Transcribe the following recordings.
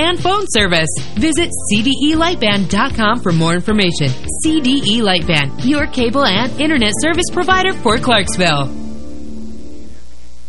and phone service. Visit CDELightband.com for more information. CDE Lightband, your cable and internet service provider for Clarksville.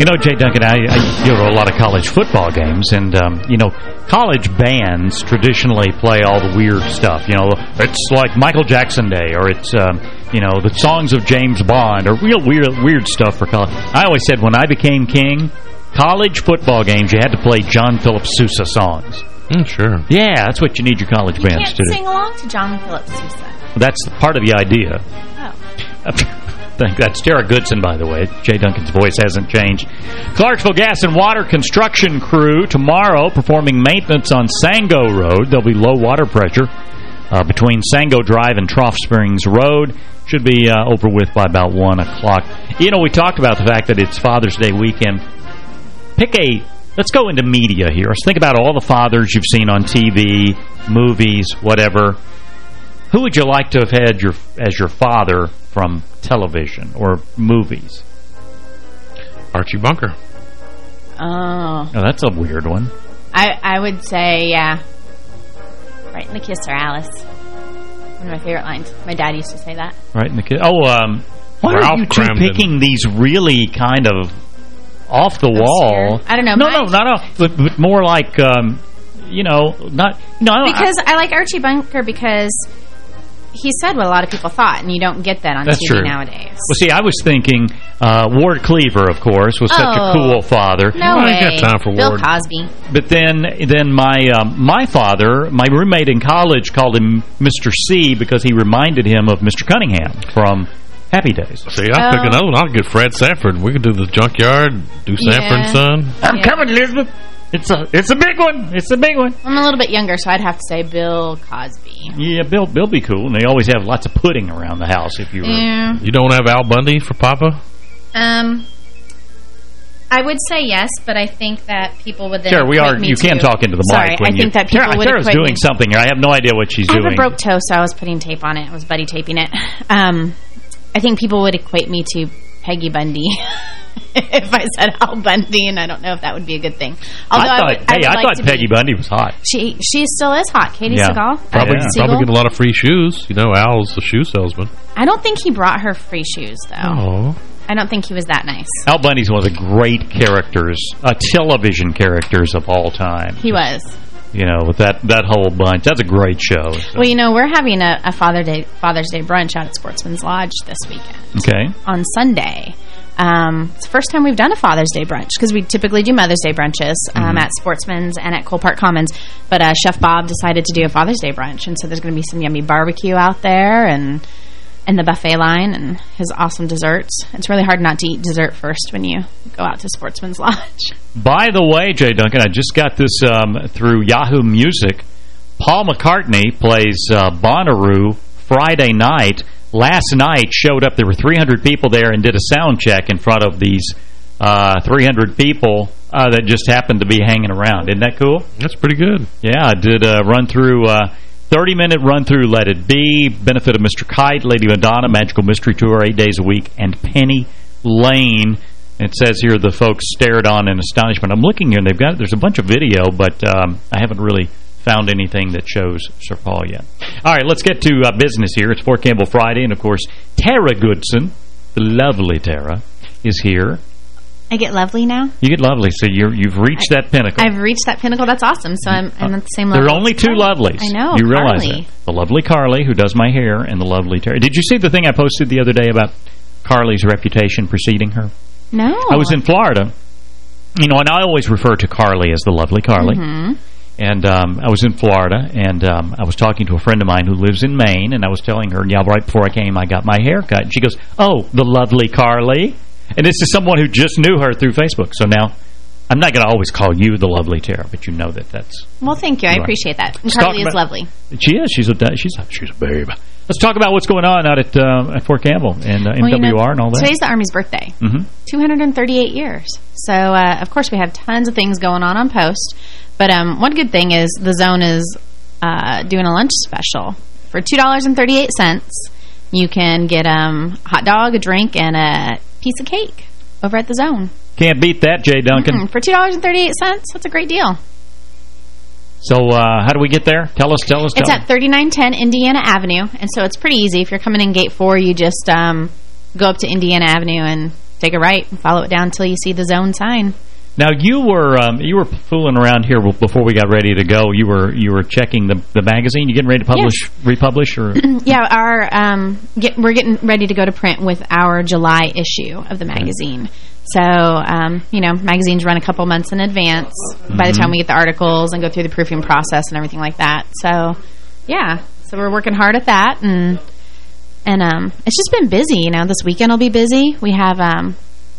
You know, Jay Duncan, I, I go to a lot of college football games, and, um, you know, college bands traditionally play all the weird stuff. You know, it's like Michael Jackson Day, or it's, um, you know, the songs of James Bond, or real weird weird stuff for college. I always said when I became king, college football games, you had to play John Philip Sousa songs. Mm, sure. Yeah, that's what you need your college you bands to do. sing along to John Philip Sousa. That's part of the idea. Oh. think that's Tara Goodson, by the way. Jay Duncan's voice hasn't changed. Clarksville Gas and Water construction crew tomorrow performing maintenance on Sango Road. There'll be low water pressure uh, between Sango Drive and Trough Springs Road. Should be uh, over with by about 1 o'clock. You know, we talked about the fact that it's Father's Day weekend. Pick a... Let's go into media here. Let's think about all the fathers you've seen on TV, movies, whatever. Who would you like to have had your as your father from television or movies? Archie Bunker. Oh. Oh, that's a weird one. I, I would say, yeah. Right in the kisser, Alice. One of my favorite lines. My dad used to say that. Right in the kid. Oh, um, why Ralph are you two Kramden. picking these really kind of off the wall? I don't know. No, my- no, not off, but, but more like, um, you know, not. No, I don't- Because I, like Archie Bunker because he said what a lot of people thought, and you don't get that on That's TV true. nowadays. Well, see, I was thinking uh, Ward Cleaver, of course, was such a Oh. cool father. No I way. ain't got time for Bill Ward. Cosby. But then, then my um, my father, my roommate in college, called him Mr. C because he reminded him of Mr. Cunningham from Happy Days. See, I'll pick Oh. another one. I'll get Fred Sanford. We could do the junkyard, do Sanford and Yeah. Son. I'm Yeah. coming, Elizabeth. It's a it's a big one. It's a big one. I'm a little bit younger, so I'd have to say Bill Cosby. Yeah, Bill Bill be cool, and they always have lots of pudding around the house. If you Yeah. You don't have Al Bundy for Papa? Um, I would say yes, but I think that people would then Sarah, we are. me You can to- talk into the Sorry, mic. when I you- think that people Sarah, would Sarah's doing me- something here. I have no idea what she's I doing. have a broke toe, so I was putting tape on it. I was buddy taping it. Um, I think people would equate me to Peggy Bundy if I said Al Bundy, and I don't know if that would be a good thing. Although I thought, would, hey, would I like thought Peggy be, Bundy was hot. She she still is hot. Katey Yeah. Sagal. Probably, Uh, probably getting a lot of free shoes. You know, Al's the shoe salesman. I don't think he brought her free shoes though. Oh. I don't think he was that nice. Al Bundy's one of the great characters, uh, television characters of all time. He was. You know, with that that whole bunch. That's a great show. so. Well, you know, we're having a, a Father Day Father's Day brunch out at Sportsman's Lodge this weekend. Okay. On Sunday. Um, it's the first time we've done a Father's Day brunch because we typically do Mother's Day brunches um, Mm-hmm. at Sportsman's and at Cole Park Commons. But uh, Chef Bob decided to do a Father's Day brunch, and so there's going to be some yummy barbecue out there and and the buffet line and his awesome desserts. It's really hard not to eat dessert first when you go out to Sportsman's Lodge. By the way, Jay Duncan, I just got this um, through Yahoo Music. Paul McCartney plays uh, Bonnaroo Friday night. Last night showed up. There were 300 people there and did a sound check in front of these uh, 300 people uh, that just happened to be hanging around. Isn't that cool? That's pretty good. Yeah, I did a run through, 30-minute run through Let It Be, Benefit of Mr. Kite, Lady Madonna, Magical Mystery Tour, eight days a week, and Penny Lane. It says here the folks stared on in astonishment. I'm looking here, and they've got there's a bunch of video, but um, I haven't really found anything that shows Sir Paul yet. All right, let's get to uh, business here. It's Fort Campbell Friday, and of course, Tara Goodson, the lovely Tara, is here. I get lovely now. You get lovely, so you're, you've reached that pinnacle. I've reached that pinnacle. That's awesome. So I'm, I'm at the same level. There are only two lovelies. I know. You realize Carly. that. The lovely Carly, who does my hair, and the lovely Tara. Did you see the thing I posted the other day about Carly's reputation preceding her? No. I was in Florida, you know, and I always refer to Carly as the lovely Carly. Mm -hmm. And um, I was in Florida, and um, I was talking to a friend of mine who lives in Maine, and I was telling her, yeah, right before I came, I got my hair cut. And she goes, oh, the lovely Carly. And this is someone who just knew her through Facebook. So now I'm not going to always call you the lovely Tara, but you know that that's... Well, thank you. I appreciate that. And Carly is lovely. She is. She's a she's a, she's a babe. Let's talk about what's going on out at, uh, at Fort Campbell and uh, MWR well, you know, and all that. Today's the Army's birthday. Mm -hmm. 238 years. So, uh, of course, we have tons of things going on on post. But um, one good thing is the Zone is uh, doing a lunch special. For $2.38, you can get um, a hot dog, a drink, and a piece of cake over at the Zone. Can't beat that, Jay Duncan. Mm -mm. For $2.38, that's a great deal. So uh, how do we get there? Tell us, tell us, It's at 3910 Indiana Avenue, and so it's pretty easy. If you're coming in gate 4, you just um, go up to Indiana Avenue and take a right and follow it down until you see the zone sign. Now you were um, you were fooling around here before we got ready to go. You were you were checking the the magazine. You getting ready to publish yes. republish or yeah, our um, get, we're getting ready to go to print with our July issue of the magazine. Okay. So, um, you know, magazines run a couple months in advance mm -hmm. by the time mm-hmm. we get the articles and go through the proofing process and everything like that. So, yeah. So we're working hard at that. And and um, it's just been busy. You know, this weekend will be busy. We have um,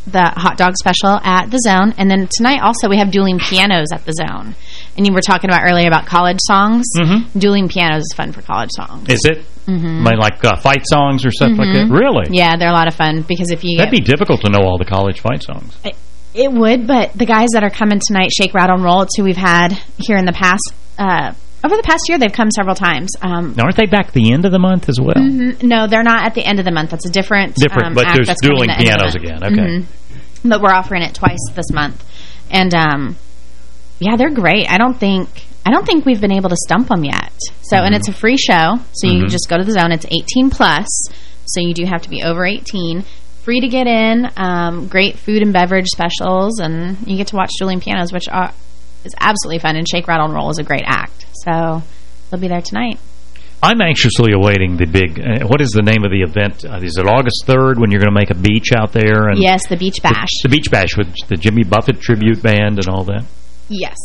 the hot dog special at the Zone. And then tonight also we have dueling pianos at the Zone. And you were talking about earlier about college songs. Mm -hmm. Dueling pianos is fun for college songs. Is it? Mm -hmm. Like uh, fight songs or stuff mm -hmm. like that? Mm-hmm. Really? Yeah, they're a lot of fun because if you... That'd be difficult to know all the college fight songs. It, it would, but the guys that are coming tonight, Shake, Rattle, and Roll, it's who we've had here in the past... Uh, over the past year, they've come several times. Um, now, aren't they back the end of the month as well? Mm -hmm. No, they're not at the end of the month. That's a different Different, um, but there's dueling pianos again. Okay. Mm -hmm. But we're offering it twice this month. And, um, yeah, they're great. I don't think... I don't think we've been able to stump them yet. So, mm -hmm. and it's a free show, so you mm -hmm. just go to the zone. It's 18 plus, so you do have to be over 18. Free to get in, um, great food and beverage specials, and you get to watch dueling pianos, which are, is absolutely fun. And Shake, Rattle, and Roll is a great act. So, they'll be there tonight. I'm anxiously awaiting the big, uh, what is the name of the event? Uh, is it August 3rd when you're going to make a beach out there? And yes, the Beach Bash. The, the Beach Bash with the Jimmy Buffett tribute band and all that? Yes.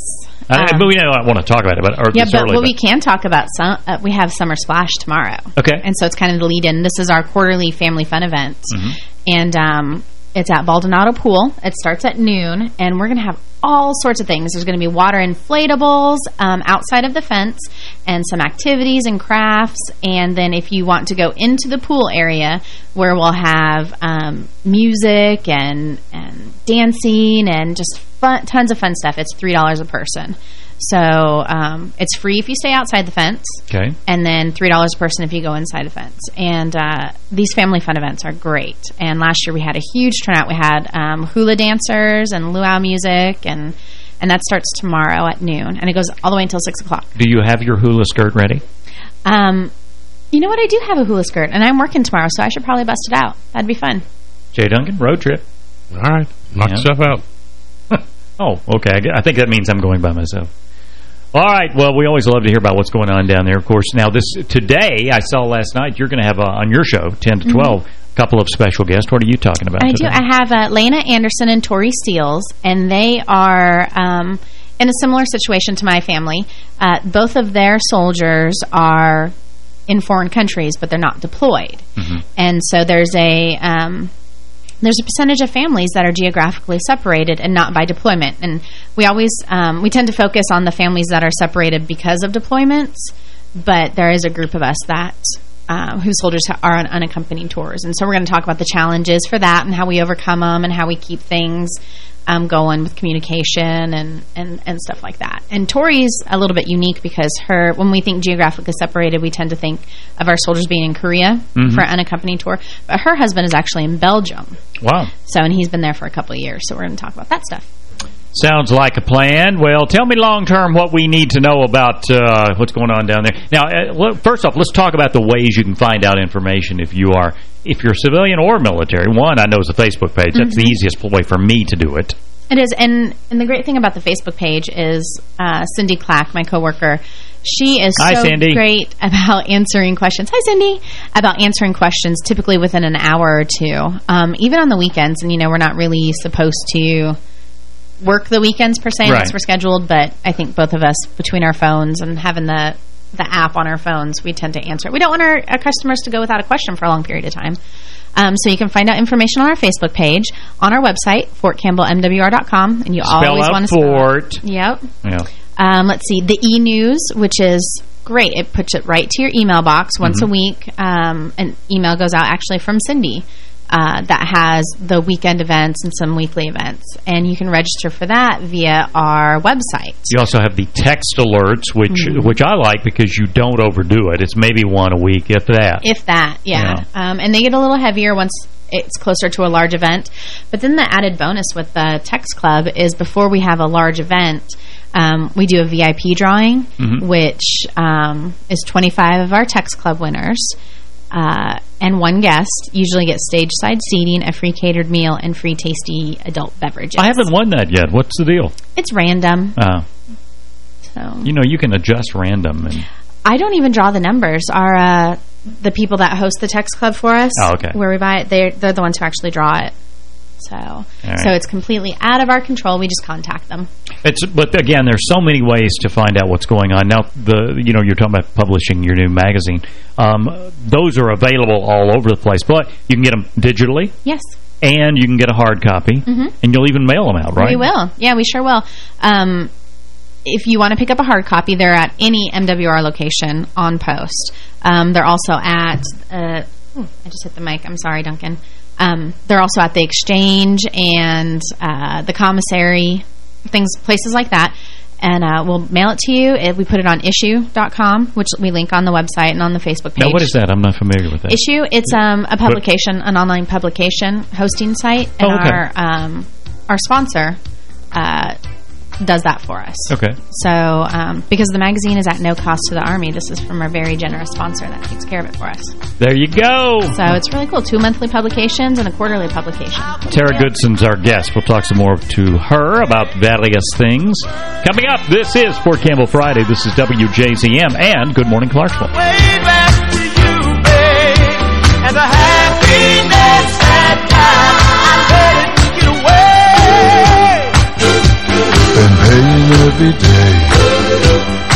Um, uh, but we don't want to talk about it. But yeah, but early, well, we can talk about some. Uh, we have Summer Splash tomorrow. Okay, and so it's kind of the lead-in. This is our quarterly family fun event, mm -hmm. and um, it's at Baldonado Pool. It starts at noon, and we're going to have all sorts of things. There's going to be water inflatables um, outside of the fence, and some activities and crafts. And then if you want to go into the pool area, where we'll have um, music and and dancing and just fun, tons of fun stuff. It's $3 a person. So um, it's free if you stay outside the fence. Okay. And then $3 a person if you go inside the fence. And uh, these family fun events are great. And last year we had a huge turnout. We had um, hula dancers and luau music and and that starts tomorrow at noon. And it goes all the way until 6 o'clock. Do you have your hula skirt ready? Um, you know what? I do have a hula skirt. And I'm working tomorrow, so I should probably bust it out. That'd be fun. Jay Duncan, road trip. All right. Knock yeah. yourself out. Oh, okay. I think that means I'm going by myself. All right. Well, we always love to hear about what's going on down there. Of course, now this today, I saw last night, you're going to have a, on your show, 10 to 12, mm -hmm. a couple of special guests. What are you talking about I today? do. I have uh, Lena Anderson and Tori Seals, and they are... Um, in a similar situation to my family, uh, both of their soldiers are in foreign countries, but they're not deployed. Mm -hmm. And so there's a um, there's a percentage of families that are geographically separated and not by deployment. And we always, um, we tend to focus on the families that are separated because of deployments, but there is a group of us that uh, whose soldiers are on unaccompanied tours. And so we're going to talk about the challenges for that and how we overcome them and how we keep things um, going with communication and, and, and stuff like that. And Tori's a little bit unique because her when we think geographically separated, we tend to think of our soldiers being in Korea mm -hmm. for an unaccompanied tour. But her husband is actually in Belgium. Wow. So, and he's been there for a couple of years. So we're going to talk about that stuff. Sounds like a plan. Well, tell me long-term what we need to know about uh, what's going on down there. Now, uh, first off, let's talk about the ways you can find out information if you are if you're civilian or military. One, I know is the Facebook page. That's mm -hmm. the mm-hmm. easiest way for me to do it. It is, and and the great thing about the Facebook page is uh, Cindy Clack, my coworker. She is Hi, so Cindy. great about answering questions. Hi, Cindy. About answering questions, typically within an hour or two, um, even on the weekends. And you know, we're not really supposed to work the weekends per se, Right. unless we're scheduled. But I think both of us, between our phones and having the the app on our phones, we tend to answer. it. We don't want our, our customers to go without a question for a long period of time. Um, so you can find out information on our Facebook page, on our website, fortcampbellmwr.com, and you Spell always want to spell Fort. Yep. Yeah. Um, let's see, the e-news, which is great. It puts it right to your email box once Mm-hmm. a week. Um, an email goes out actually from Cindy uh, that has the weekend events and some weekly events. And you can register for that via our website. You also have the text alerts, which Mm-hmm. which I like because you don't overdo it. It's maybe one a week, if that. If that, yeah. Yeah. Um, and they get a little heavier once it's closer to a large event. But then the added bonus with the Text Club is before we have a large event, um, we do a VIP drawing, Mm-hmm. which um, is 25 of our Text Club winners. Uh, and one guest usually gets stage side seating, a free catered meal, and free tasty adult beverages. I haven't won that yet. What's the deal? It's random. Uh, So you know, you can adjust random. and I don't even draw the numbers. Our uh, the people that host the text club for us, Oh, okay. where we buy it, they're they're the ones who actually draw it. So, right. so it's completely out of our control. We just contact them. It's but again, there's so many ways to find out what's going on. Now, the you know you're talking about publishing your new magazine. Um, those are available all over the place, but you can get them digitally, Yes, and you can get a hard copy, and you'll even mail them out, right? we will. Yeah, we sure will. Um, if you want to pick up a hard copy, they're at any MWR location on post. Um, they're also at. Uh, I just hit the mic. I'm sorry, Duncan. Um, they're also at the exchange and uh, the commissary, things, places like that. And uh, we'll mail it to you. We put it on issuu.com, which we link on the website and on the Facebook page. Now, what is that? I'm not familiar with that. Issuu, it's um, a publication, an online publication hosting site, and Oh, okay. our um, our sponsor uh, does that for us. Okay. So, um, because the magazine is at no cost to the Army, this is from a very generous sponsor that takes care of it for us. There you go. So it's really cool. Two monthly publications and a quarterly publication. Tara Goodson's our guest. We'll talk some more to her about various things. Coming up, this is Fort Campbell Friday. This is WJZM and Good Morning Clarksville. Every day.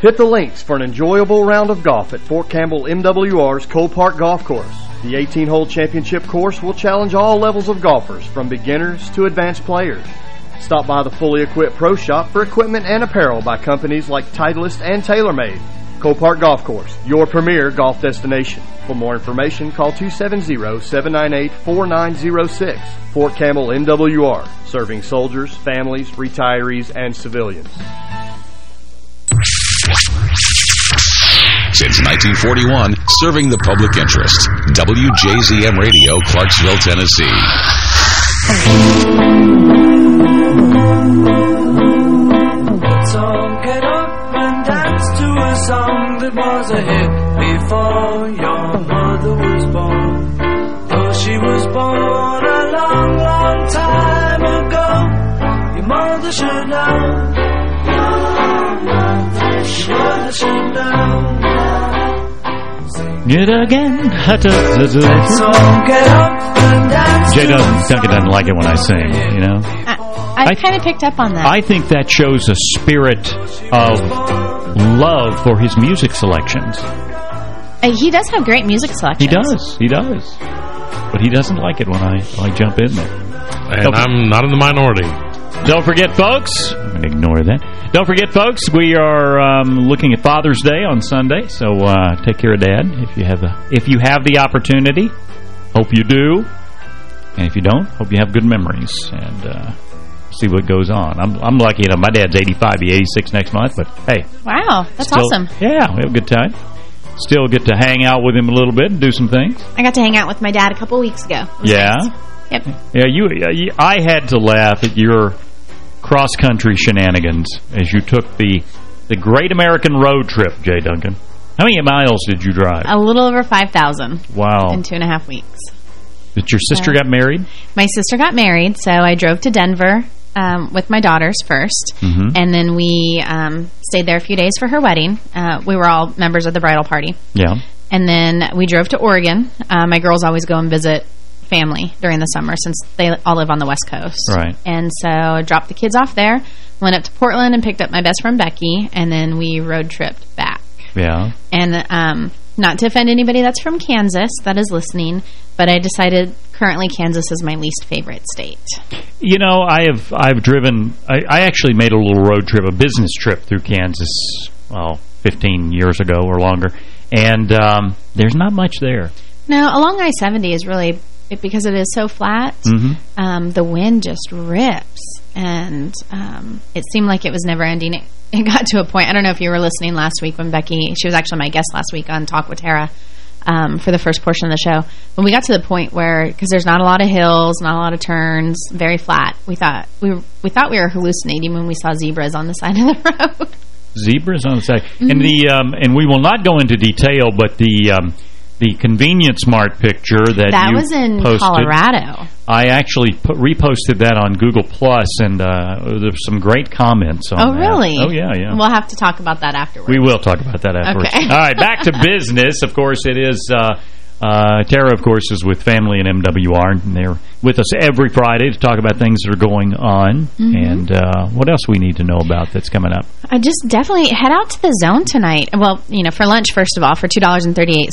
Hit the links for an enjoyable round of golf at Fort Campbell MWR's Cole Park Golf Course. The 18-hole championship course will challenge all levels of golfers, from beginners to advanced players. Stop by the fully equipped pro shop for equipment and apparel by companies like Titleist and TaylorMade. Cole Park Golf Course, your premier golf destination. For more information, call 270-798-4906. Fort Campbell MWR, serving soldiers, families, retirees, and civilians. Since 1941, serving the public interest. WJZM Radio, Clarksville, Tennessee. Song that was a hit before your mother was born. Though she was born a long, long time ago, your mother should know. Your mother should know. It again. Let's all get up and dance Jay to a doesn't, Duncan doesn't like it when I sing, you know? I, I kind of picked up on that. I think that shows a spirit of love for his music selections. Uh, he does have great music selections. He does. He does. But he doesn't like it when I, when I jump in there. And I'm not in the minority. Don't forget, folks. I'm going to ignore that. Don't forget, folks, we are um, looking at Father's Day on Sunday, so uh, take care of Dad if you have the if you have the opportunity. Hope you do, and if you don't, hope you have good memories and uh, see what goes on. I'm I'm lucky enough. My dad's 85, be 86 next month, but hey, Wow, that's still- awesome. Yeah, we have a good time. Still get to hang out with him a little bit and do some things. I got to hang out with my dad a couple weeks ago. Yeah. Yep. Yeah, you. I had to laugh at your cross-country shenanigans as you took the the Great American Road Trip, Jay Duncan. How many miles did you drive? A little over 5,000 wow. in two and a half weeks. Did your sister Yeah. got married? My sister got married, so I drove to Denver um, with my daughters 1st Mhm. and then we um, stayed there a few days for her wedding. Uh, we were all members of the bridal party. Yeah. And then we drove to Oregon. Uh, my girls always go and visit family during the summer since they all live on the West Coast. Right. And so I dropped the kids off there, went up to Portland and picked up my best friend Becky, and then we road tripped back. Yeah. And um, not to offend anybody that's from Kansas that is listening, but I decided currently Kansas is my least favorite state. You know, I have I've driven. I, I actually made a little road trip, a business trip through Kansas. Well, 15 years ago or longer, and um, there's not much there. Now, along I-70 is really, it, because it is so flat, Mhm. um, the wind just rips. And um, it seemed like it was never ending. It, it got to a point, I don't know if you were listening last week when Becky, she was actually my guest last week on Talk with Tara um, for the first portion of the show. When we got to the point where, because there's not a lot of hills, not a lot of turns, very flat, we thought we were, we thought we were hallucinating when we saw zebras on the side of the road. Zebras on the side, Mm-hmm. and the um, and we will not go into detail, but the um, the convenience mart picture that that was in posted, Colorado. I actually put, reposted that on Google Plus, and uh, there's some great comments on Oh, that. really? Oh, yeah, yeah. We'll have to talk about that afterwards. We will talk about that afterwards. Okay. All right, back to business. Of course, it is... Uh, uh, Tara, of course, is with Family and MWR, and they're with us every Friday to talk about things that are going on. Mhm. And uh, what else we need to know about that's coming up? I just definitely head out to the zone tonight. Well, you know, for lunch, first of all, for $2.38.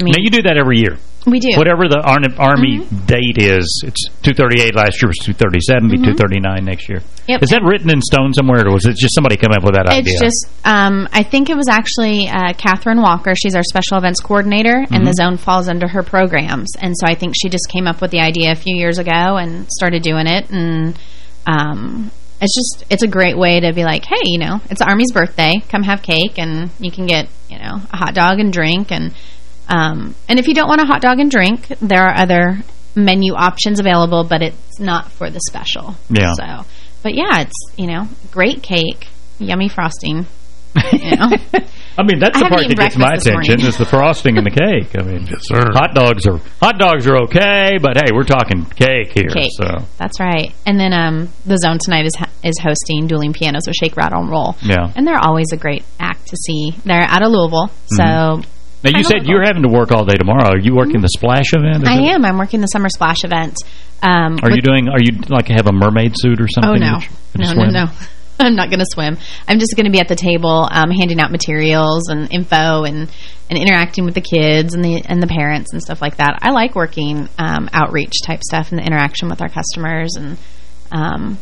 I mean, now, you do that every year. we do. Whatever the Ar Army date is, it's 238 last year was 237, be Mhm. 239 next year. Yep. Is that written in stone somewhere, or was it just somebody come up with that idea? It's just, um, I think it was actually uh, Catherine Walker. She's our special events coordinator, and the Mhm. zone falls under her programs. And so I think she just came up with the idea a few years ago and started doing it. And um, it's just, it's a great way to be like, hey, you know, it's Army's birthday. Come have cake, and you can get, you know, a hot dog and drink. And um, and if you don't want a hot dog and drink, there are other menu options available, but it's not for the special. Yeah. So, but yeah, it's, you know, great cake, yummy frosting, you know. I mean, that's I the part that gets my attention is the frosting and the cake. I mean, Yes, sir. hot dogs are hot dogs are okay, but hey, we're talking cake here. Cake. So That's right. And then um, the Zone tonight is is hosting Dueling Pianos with Shake, Rattle, and Roll. Yeah. And they're always a great act to see. They're out of Louisville, so... Mhm. now you kinda said you're having to work all day tomorrow. Are you working the splash event? I it- am. I'm working the Summer Splash event. Um, Are you doing? Are you like have a mermaid suit or something? Oh, no. that you- that you No, no, no. I'm not going to swim. I'm just going to be at the table um, handing out materials and info and, and interacting with the kids and the and the parents and stuff like that. I like working um, outreach type stuff and the interaction with our customers and um,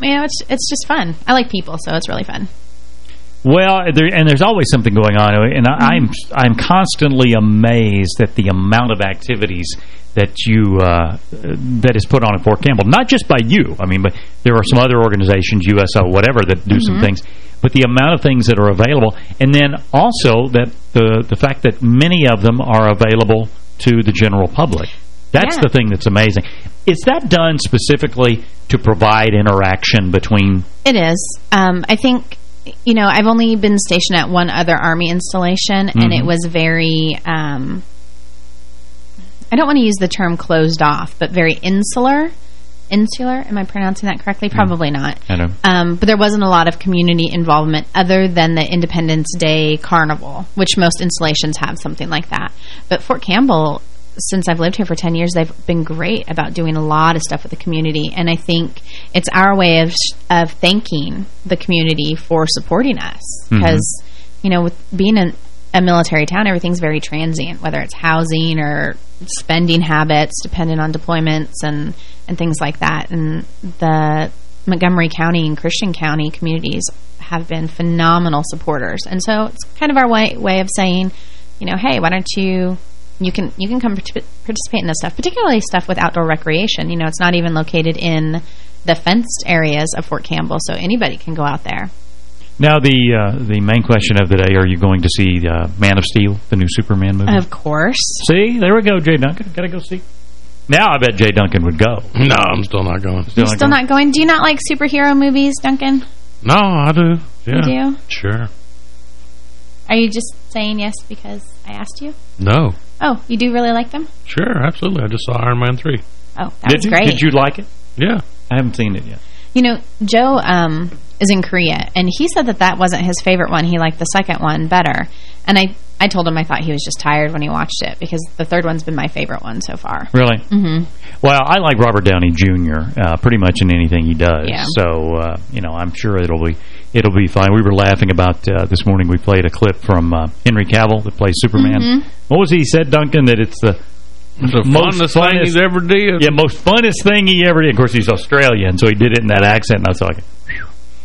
you know, it's it's just fun. I like people, so it's really fun. Well, there, and there's always something going on, and I, I'm I'm constantly amazed at the amount of activities that you uh, that is put on at Fort Campbell. Not just by you, I mean, but there are some other organizations, USO, whatever, that do mm -hmm. some things. But the amount of things that are available, and then also that the the fact that many of them are available to the general public. That's yeah. the thing that's amazing. Is that done specifically to provide interaction between... It is. Um, I think, you know, I've only been stationed at one other Army installation, mm -hmm. and it mm-hmm. was very... Um, I don't want to use the term closed off, but very insular. Insular? Am I pronouncing that correctly? Probably mm. not. I know. Um, but there wasn't a lot of community involvement other than the Independence Day Carnival, which most installations have something like that. But Fort Campbell since I've lived here for 10 years, they've been great about doing a lot of stuff with the community. And I think it's our way of of thanking the community for supporting us. Because, mm -hmm. you know, with being in a military town, everything's very transient, whether it's housing or spending habits, depending on deployments and, and things like that. And the Montgomery County and Christian County communities have been phenomenal supporters. And so it's kind of our way, way of saying, you know, hey, why don't you you can you can come participate in this stuff, particularly stuff with outdoor recreation. You know, it's not even located in the fenced areas of Fort Campbell, so anybody can go out there. Now, the uh, the main question of the day, are you going to see uh, Man of Steel, the new Superman movie? Of course. See? There we go, Jay Duncan. Got to go see. Now I bet Jay Duncan would go. No, I'm still not going. Still, not, still going? not going? Do you not like superhero movies, Duncan? No, I do. Yeah. You do? Sure. Are you just saying yes because I asked you? No. Oh, you do really like them? Sure, absolutely. I just saw Iron Man 3. Oh, that Did was you? great. Did you like it? Yeah. I haven't seen it yet. You know, Joe um, is in Korea, and he said that that wasn't his favorite one. He liked the second one better. And I, I told him I thought he was just tired when he watched it, because the third one's been my favorite one so far. Really? Mm -hmm. Well, I like Robert Downey Jr. Uh, pretty much in anything he does. Yeah. So, uh, you know, I'm sure it'll be it'll be fine. We were laughing about uh, this morning. We played a clip from uh, Henry Cavill that plays Superman. Mm -hmm. What was he said, Duncan? That it's the it's the most funnest, funnest thing he's ever did. Yeah, most funnest thing he ever did. Of course, he's Australian, so he did it in that accent, and I was like,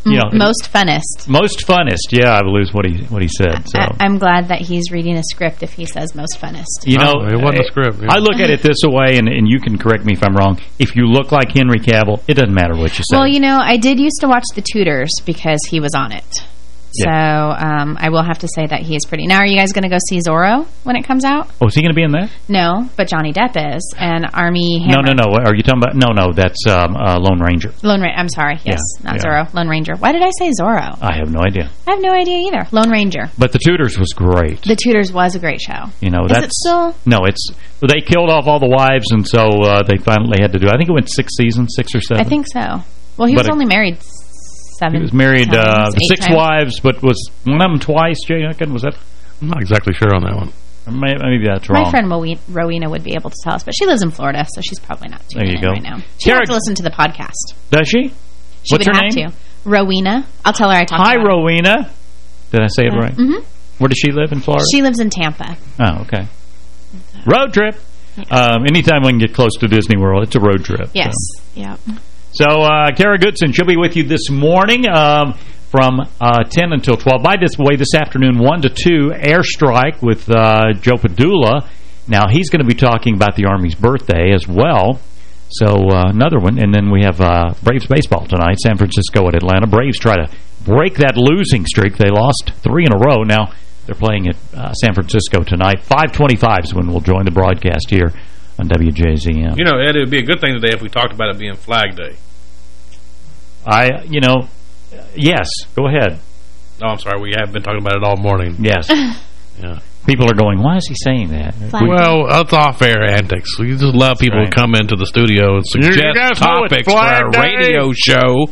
Mm, you know, most funnest. Most funnest, yeah, I believe what he what he said. So I, am glad that he's reading a script if he says most funnest. You know, oh, it wasn't a eh, script. Yeah. I look at it this way, and, and you can correct me if I'm wrong. If you look like Henry Cavill, it doesn't matter what you say. Well, you know, I did used to watch The Tudors because he was on it. So um, I will have to say that he is pretty. Now, are you guys going to go see Zorro when it comes out? Oh, is he going to be in that? No, but Johnny Depp is. And Armie Hammer. No, no, no. Are you talking about... No, no, that's um, uh, Lone Ranger. Lone Ranger. I'm sorry. Yes, yeah, not yeah. Zorro. Lone Ranger. Why did I say Zorro? I have no idea. I have no idea either. Lone Ranger. But The Tudors was great. The Tudors was a great show. You know, is that's... it still... No, it's... They killed off all the wives, and so uh, they finally had to do... I think it went six seasons, six or seven. I think so. Well, he but was only married seven. He was married times, uh, six times. wives, but was one of them twice, Jay Duncan? Was that? I'm not exactly sure on that one. Maybe that's wrong. My friend Rowena would be able to tell us, but she lives in Florida, so she's probably not tuning there you in go. right now. She has to listen to the podcast. Does she? She What's would her have name? to. Rowena. I'll tell her I talked Hi, about Rowena. Did I say it right? Mm -hmm. Where does she live in Florida? She lives in Tampa. Oh, okay. Road trip. Um, anytime we can get close to Disney World, it's a road trip. Yes. So. Yep. So, uh, Tara Goodson, she'll be with you this morning. Um, from uh, 10 until 12. By this way, this afternoon, 1 to 2, Airstrike with uh, Joe Padula. Now, he's going to be talking about the Army's birthday as well. So, uh, another one. And then we have uh, Braves baseball tonight, San Francisco at Atlanta. Braves try to break that losing streak. They lost three in a row. Now, they're playing at uh, San Francisco tonight. 525 is when we'll join the broadcast here on WJZM. You know, Ed, it would be a good thing today if we talked about it being Flag Day. I, you know, yes, go ahead. No, I'm sorry. We have been talking about it all morning. Yes. yeah. People are going, why is he saying that? Well, that's off-air antics. We just love people right. to come into the studio and suggest topics for our radio show.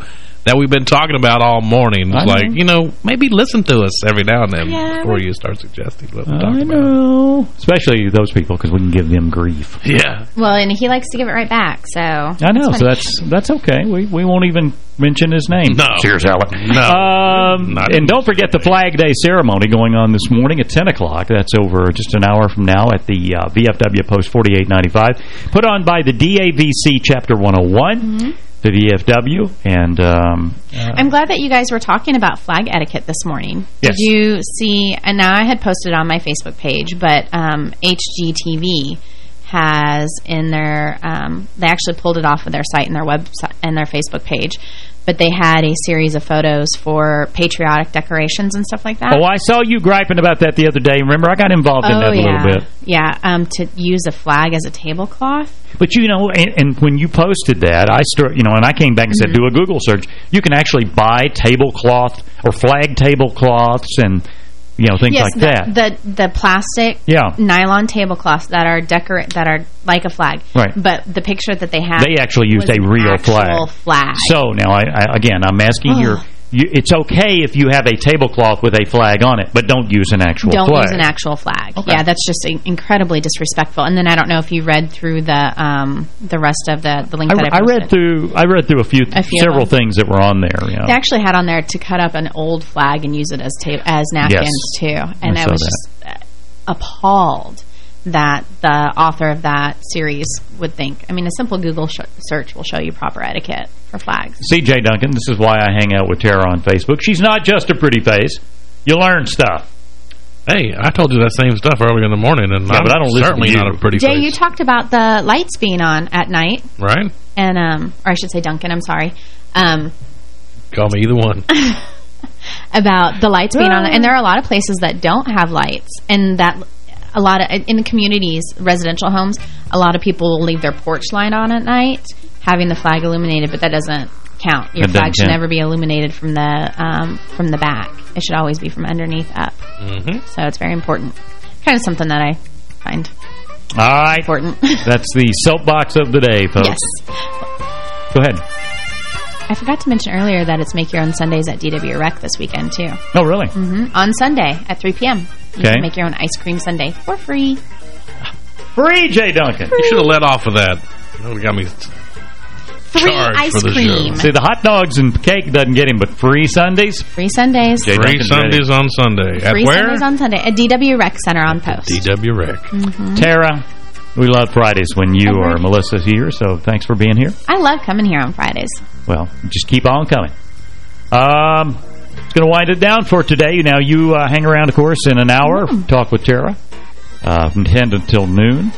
That we've been talking about all morning. I It's like, know. you know, maybe listen to us every now and then Yeah, before you start suggesting what we I talk about. know. Especially those people, because we can give them grief. Yeah. Well, and he likes to give it right back, so... I know, it's so that's that's okay. We we won't even mention his name. No. Cheers, Alan. No. Um, and don't forget the Flag Day ceremony going on this morning at 10 o'clock. That's over just an hour from now at the uh, VFW Post 4895. Put on by the DAVC Chapter 101, Mm-hmm. the VFW, and... Um, I'm glad that you guys were talking about flag etiquette this morning. Yes. Did you see, and now I had posted on my Facebook page, but um, HGTV has in their, um, they actually pulled it off of their site and their website and their Facebook page, but they had a series of photos for patriotic decorations and stuff like that. Oh, I saw you griping about that the other day. Remember, I got involved in Oh, that a little bit. Yeah, um, to use a flag as a tablecloth. But you know, and, and when you posted that, I start, you know, and I came back and said, Mm-hmm. do a Google search. You can actually buy tablecloth or flag tablecloths and you know things yes, like the, that. The the plastic Yeah. nylon tablecloths that are decorate that are like a flag. Right. But the picture that they had They actually used a real flag. flag. So now, I, I again, I'm asking Ugh. your. You, it's okay if you have a tablecloth with a flag on it, but don't use an actual Don't flag. use an actual flag. Okay. Yeah, that's just in- incredibly disrespectful. And then I don't know if you read through the um, the rest of the the link I, that I I read through. I read through a few, A few several things that were on there. You know. They actually had on there to cut up an old flag and use it as as napkins too, and I I, was that. just uh, appalled that the author of that series would think. I mean, a simple Google sh search will show you proper etiquette for flags. C.J. Duncan, this is why I hang out with Tara on Facebook. She's not just a pretty face. You learn stuff. Hey, I told you that same stuff earlier in the morning, and Yeah, I'm but I don't listen certainly to not a pretty Jay, face. you talked about the lights being on at night, right? and um, or I should say Duncan. I'm sorry. Um, Call me either one. about the lights being on, and there are a lot of places that don't have lights, and that a lot of in the communities, residential homes, a lot of people will leave their porch light on at night, having the flag illuminated, but that doesn't count. Your That flag should count. never be illuminated from the um, from the back. It should always be from underneath up. Mm-hmm. So it's very important. Kind of something that I find All right. important. That's the soapbox of the day, folks. yes. Go ahead. I forgot to mention earlier that it's Make Your Own Sundaes at DW Rec this weekend, too. Oh, really? hmm On Sunday at 3 p.m. You Okay. can make your own ice cream sundae for free. Free, Jay Duncan. You should have let off of that. You got me Free ice for the cream. show. See, the hot dogs and cake doesn't get him, but free Sundaes? Free Sundaes. Jay Free Duncan's ready. Sundaes on Sunday. At Free where? Sundaes on Sunday at DW Rec Center on Post. DW Rec. Mm-hmm. Tara, we love Fridays when you Agreed. or Melissa here, so thanks for being here. I love coming here on Fridays. Well, just keep on coming. Um, it's going to wind it down for today. Now, you uh, hang around, of course, in an hour, Mm. talk with Tara uh, from 10 until noon.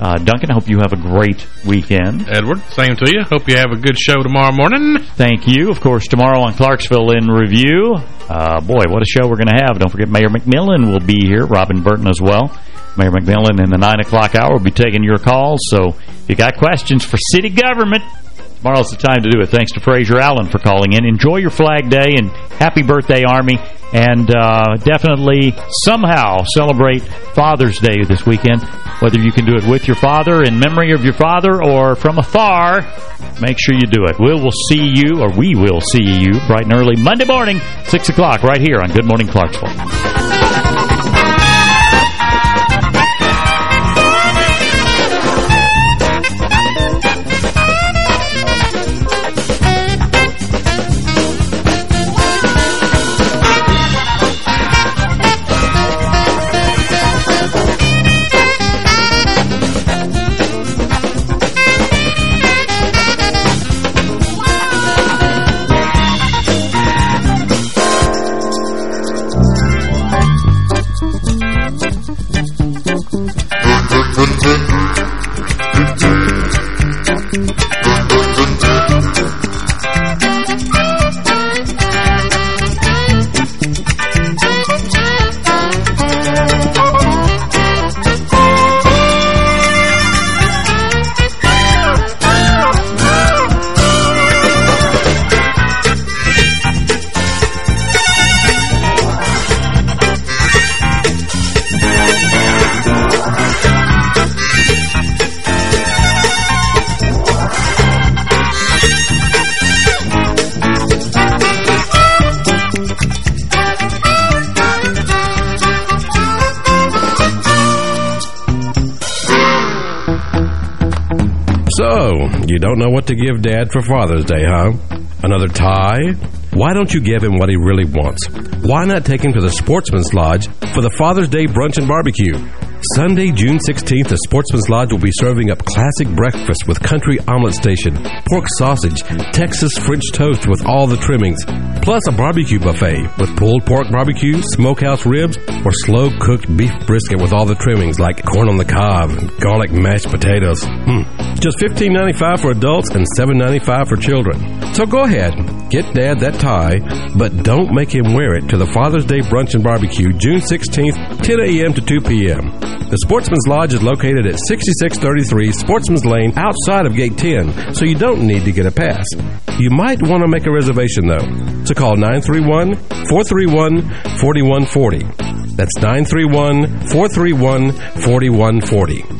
Uh, Duncan, I hope you have a great weekend. Edward, same to you. Hope you have a good show tomorrow morning. Thank you. Of course, tomorrow on Clarksville in Review. Uh, boy, what a show we're going to have. Don't forget Mayor McMillan will be here, Robin Burton as well. Mayor McMillan in the 9 o'clock hour will be taking your calls. So if you got questions for city government, tomorrow's the time to do it. Thanks to Fraser Allen for calling in. Enjoy your Flag Day and happy birthday, Army. And uh, definitely somehow celebrate Father's Day this weekend. Whether you can do it with your father, in memory of your father, or from afar, make sure you do it. We will see you, or we will see you, bright and early Monday morning, 6 o'clock, right here on Good Morning Clarksville. Don't know what to give Dad for Father's Day, huh? Another tie? Why don't you give him what he really wants? Why not take him to the Sportsman's Lodge for the Father's Day brunch and barbecue? Sunday, June 16th, the Sportsman's Lodge will be serving up classic breakfast with country omelet station, pork sausage, Texas French toast with all the trimmings, plus a barbecue buffet with pulled pork barbecue, smokehouse ribs, or slow-cooked beef brisket with all the trimmings like corn on the cob and garlic mashed potatoes. Hmm. Just $15.95 for adults and $7.95 for children. So go ahead, get Dad that tie, but don't make him wear it to the Father's Day brunch and barbecue June 16th, 10 a.m. to 2 p.m. The Sportsman's Lodge is located at 6633 Sportsman's Lane outside of Gate 10, so you don't need to get a pass. You might want to make a reservation, though. So call 931 431 4140. That's 931 431 4140.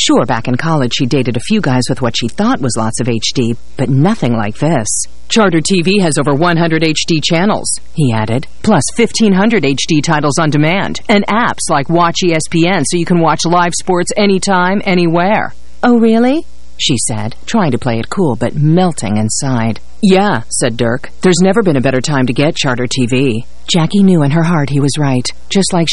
Sure, back in college she dated a few guys with what she thought was lots of HD, but nothing like this. Charter TV has over 100 HD channels, he added, plus 1,500 HD titles on demand, and apps like Watch ESPN so you can watch live sports anytime, anywhere. Oh, really? She said, trying to play it cool but melting inside. Yeah, said Dirk. There's never been a better time to get Charter TV. Jackie knew in her heart he was right, just like